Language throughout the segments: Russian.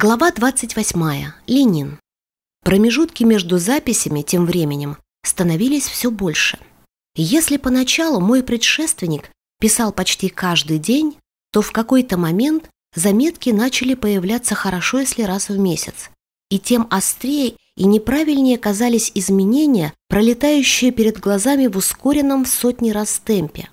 Глава 28. Ленин. Промежутки между записями тем временем становились все больше. Если поначалу мой предшественник писал почти каждый день, то в какой-то момент заметки начали появляться хорошо, если раз в месяц. И тем острее и неправильнее казались изменения, пролетающие перед глазами в ускоренном в сотни раз темпе.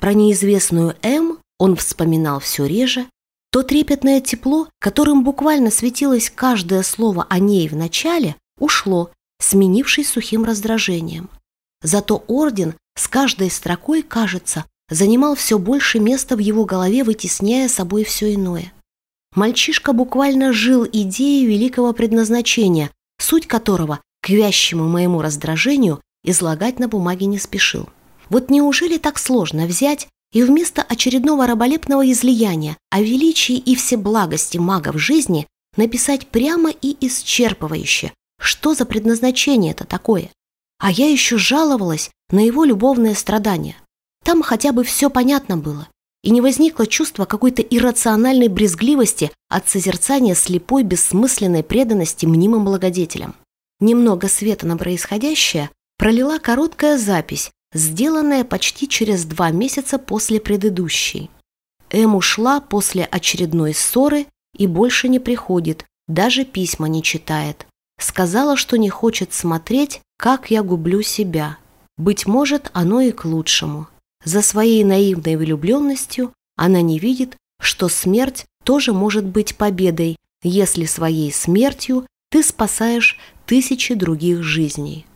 Про неизвестную М он вспоминал все реже, то трепетное тепло, которым буквально светилось каждое слово о ней в начале, ушло, сменившись сухим раздражением. Зато орден с каждой строкой, кажется, занимал все больше места в его голове, вытесняя собой все иное. Мальчишка буквально жил идеей великого предназначения, суть которого, к вящему моему раздражению, излагать на бумаге не спешил. Вот неужели так сложно взять и вместо очередного раболепного излияния о величии и всеблагости мага в жизни написать прямо и исчерпывающе, что за предназначение это такое. А я еще жаловалась на его любовное страдание. Там хотя бы все понятно было, и не возникло чувства какой-то иррациональной брезгливости от созерцания слепой бессмысленной преданности мнимым благодетелям. Немного света на происходящее пролила короткая запись, сделанная почти через два месяца после предыдущей. Эм ушла после очередной ссоры и больше не приходит, даже письма не читает. Сказала, что не хочет смотреть, как я гублю себя. Быть может, оно и к лучшему. За своей наивной влюбленностью она не видит, что смерть тоже может быть победой, если своей смертью ты спасаешь тысячи других жизней.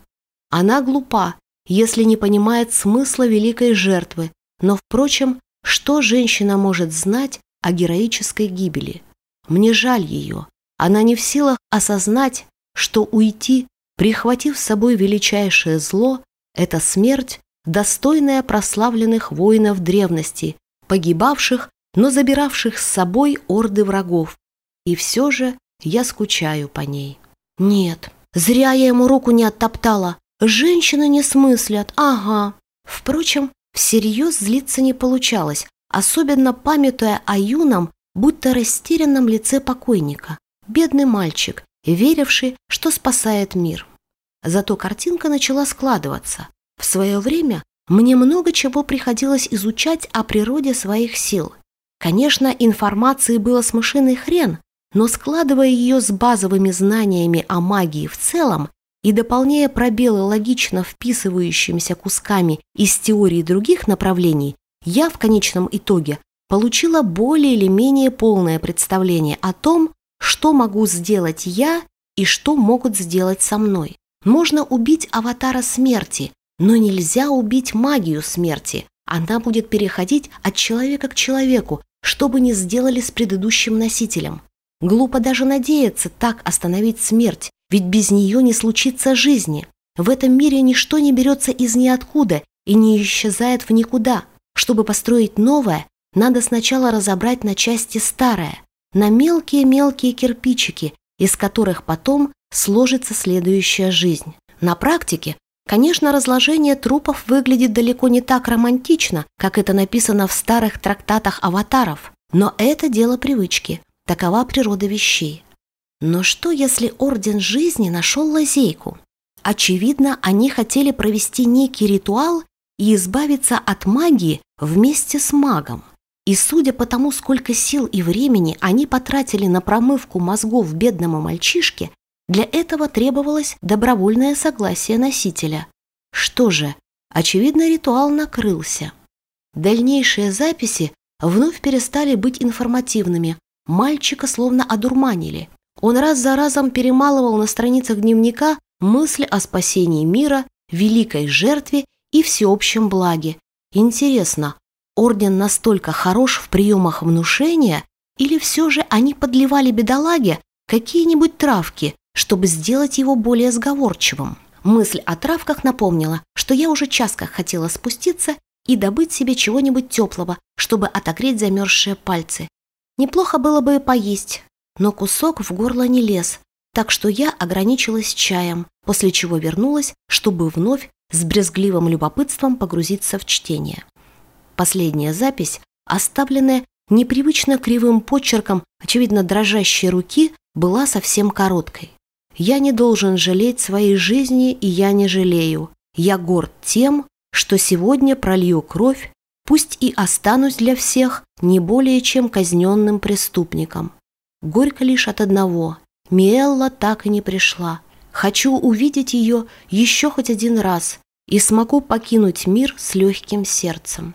Она глупа если не понимает смысла великой жертвы, но, впрочем, что женщина может знать о героической гибели? Мне жаль ее. Она не в силах осознать, что уйти, прихватив с собой величайшее зло, это смерть, достойная прославленных воинов древности, погибавших, но забиравших с собой орды врагов. И все же я скучаю по ней. Нет, зря я ему руку не оттоптала. Женщины не смыслят, ага. Впрочем, всерьез злиться не получалось, особенно памятуя о юном, будто растерянном лице покойника. Бедный мальчик, веривший, что спасает мир. Зато картинка начала складываться. В свое время мне много чего приходилось изучать о природе своих сил. Конечно, информации было с хрен, но складывая ее с базовыми знаниями о магии в целом, и дополняя пробелы логично вписывающимися кусками из теории других направлений, я в конечном итоге получила более или менее полное представление о том, что могу сделать я и что могут сделать со мной. Можно убить аватара смерти, но нельзя убить магию смерти. Она будет переходить от человека к человеку, что бы ни сделали с предыдущим носителем. Глупо даже надеяться так остановить смерть, ведь без нее не случится жизни. В этом мире ничто не берется из ниоткуда и не исчезает в никуда. Чтобы построить новое, надо сначала разобрать на части старое, на мелкие-мелкие кирпичики, из которых потом сложится следующая жизнь. На практике, конечно, разложение трупов выглядит далеко не так романтично, как это написано в старых трактатах аватаров, но это дело привычки, такова природа вещей. Но что, если Орден Жизни нашел лазейку? Очевидно, они хотели провести некий ритуал и избавиться от магии вместе с магом. И судя по тому, сколько сил и времени они потратили на промывку мозгов бедному мальчишке, для этого требовалось добровольное согласие носителя. Что же, очевидно, ритуал накрылся. Дальнейшие записи вновь перестали быть информативными, мальчика словно одурманили – он раз за разом перемалывал на страницах дневника мысли о спасении мира, великой жертве и всеобщем благе. Интересно, орден настолько хорош в приемах внушения, или все же они подливали бедолаге какие-нибудь травки, чтобы сделать его более сговорчивым? Мысль о травках напомнила, что я уже час как хотела спуститься и добыть себе чего-нибудь теплого, чтобы отогреть замерзшие пальцы. Неплохо было бы поесть, но кусок в горло не лез, так что я ограничилась чаем, после чего вернулась, чтобы вновь с брезгливым любопытством погрузиться в чтение. Последняя запись, оставленная непривычно кривым почерком, очевидно, дрожащей руки, была совсем короткой. «Я не должен жалеть своей жизни, и я не жалею. Я горд тем, что сегодня пролью кровь, пусть и останусь для всех не более чем казненным преступником. Горько лишь от одного. Миэлла так и не пришла. Хочу увидеть ее еще хоть один раз и смогу покинуть мир с легким сердцем.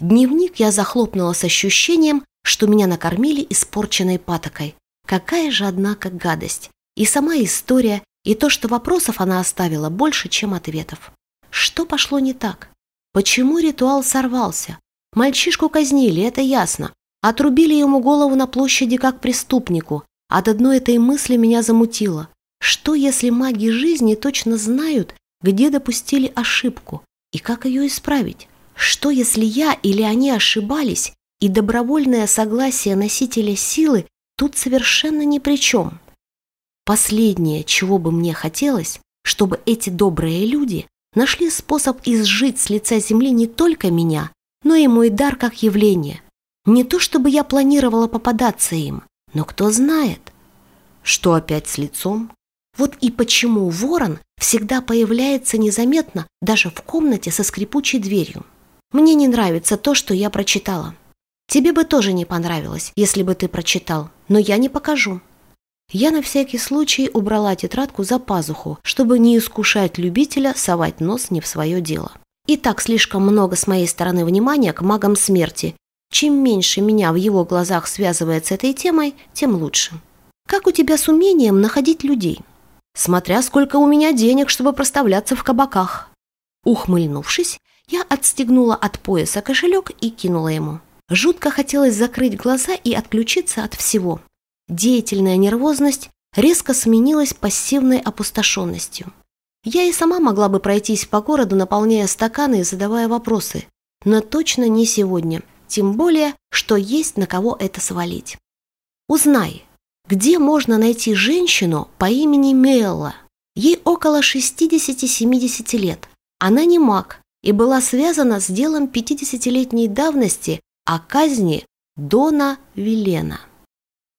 Дневник я захлопнула с ощущением, что меня накормили испорченной патокой. Какая же, однако, гадость. И сама история, и то, что вопросов она оставила больше, чем ответов. Что пошло не так? Почему ритуал сорвался? Мальчишку казнили, это ясно. Отрубили ему голову на площади как преступнику. От одной этой мысли меня замутило. Что, если маги жизни точно знают, где допустили ошибку, и как ее исправить? Что, если я или они ошибались, и добровольное согласие носителя силы тут совершенно ни при чем? Последнее, чего бы мне хотелось, чтобы эти добрые люди нашли способ изжить с лица земли не только меня, но и мой дар как явление. Не то чтобы я планировала попадаться им, но кто знает. Что опять с лицом? Вот и почему ворон всегда появляется незаметно даже в комнате со скрипучей дверью. Мне не нравится то, что я прочитала. Тебе бы тоже не понравилось, если бы ты прочитал, но я не покажу. Я на всякий случай убрала тетрадку за пазуху, чтобы не искушать любителя совать нос не в свое дело. И так слишком много с моей стороны внимания к магам смерти. Чем меньше меня в его глазах связывает с этой темой, тем лучше. Как у тебя с умением находить людей? Смотря сколько у меня денег, чтобы проставляться в кабаках. Ухмыльнувшись, я отстегнула от пояса кошелек и кинула ему. Жутко хотелось закрыть глаза и отключиться от всего. Деятельная нервозность резко сменилась пассивной опустошенностью. Я и сама могла бы пройтись по городу, наполняя стаканы и задавая вопросы, но точно не сегодня, тем более, что есть на кого это свалить. Узнай, где можно найти женщину по имени Мелла? Ей около 60-70 лет. Она не маг и была связана с делом 50-летней давности о казни Дона Вилена.